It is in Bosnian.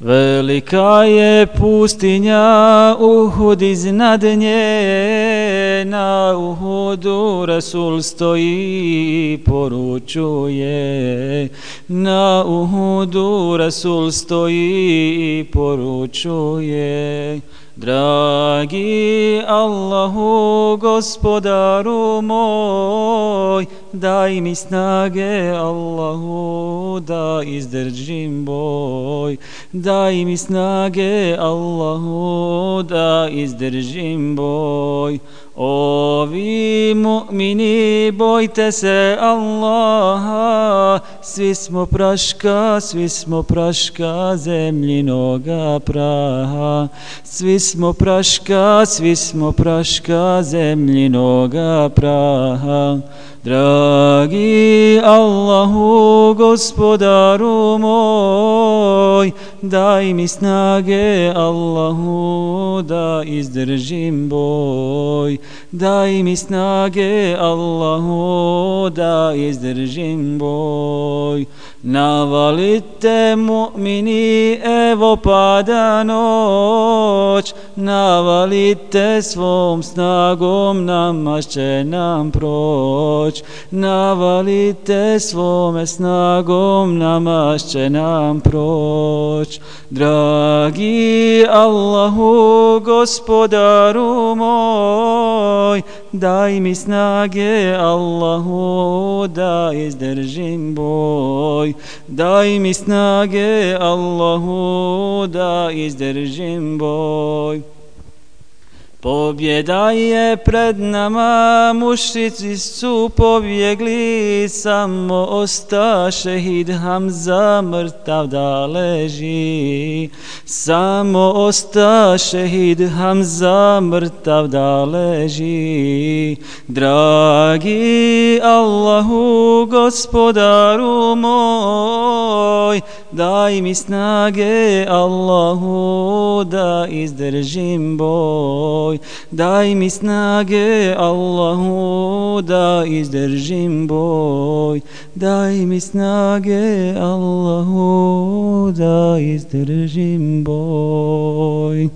Velika je pustinja Uhud iznad nje, na Uhudu Rasul stoji i poručuje. Na Uhudu Rasul stoji i poručuje. Dragi Allahu gospodaru moj, daj mi snage Allahu da izdržim boj. Daj mi snage Allahu da izdržim boj. O vi mu'mini bojte se Allaha, svi smo praška, svi smo praška zemljinoga praha. Svi smo praška, svi smo praška zemljinoga praha. Dragi Allahu gospodaru moj, daj mi snage Allahu da izdržim boj. Daj mi snage Allahu da izdržim boj. Navalite mu'mini, evo pada noć, navalite svom snagom, namaz će nam proć. Navalite svome snagom, namaz će nam proć. Dragi Allahu, gospodaru moj, daj mi snage Allahu da izdržim boj. Daj mi snage Allahu da izdržim boj. Pobjeda je pred nama, mušici su pobjegli, samo osta šehid Hamza mrtav da leži. Samo osta šehid Hamza mrtav da leži. Dragi Allahu gospodaru moj, daj mi snage Allahu da izdržim boj boj. Daj mi snage Allahu da izdržim boj. Daj mi snage Allahu da izdržim boj.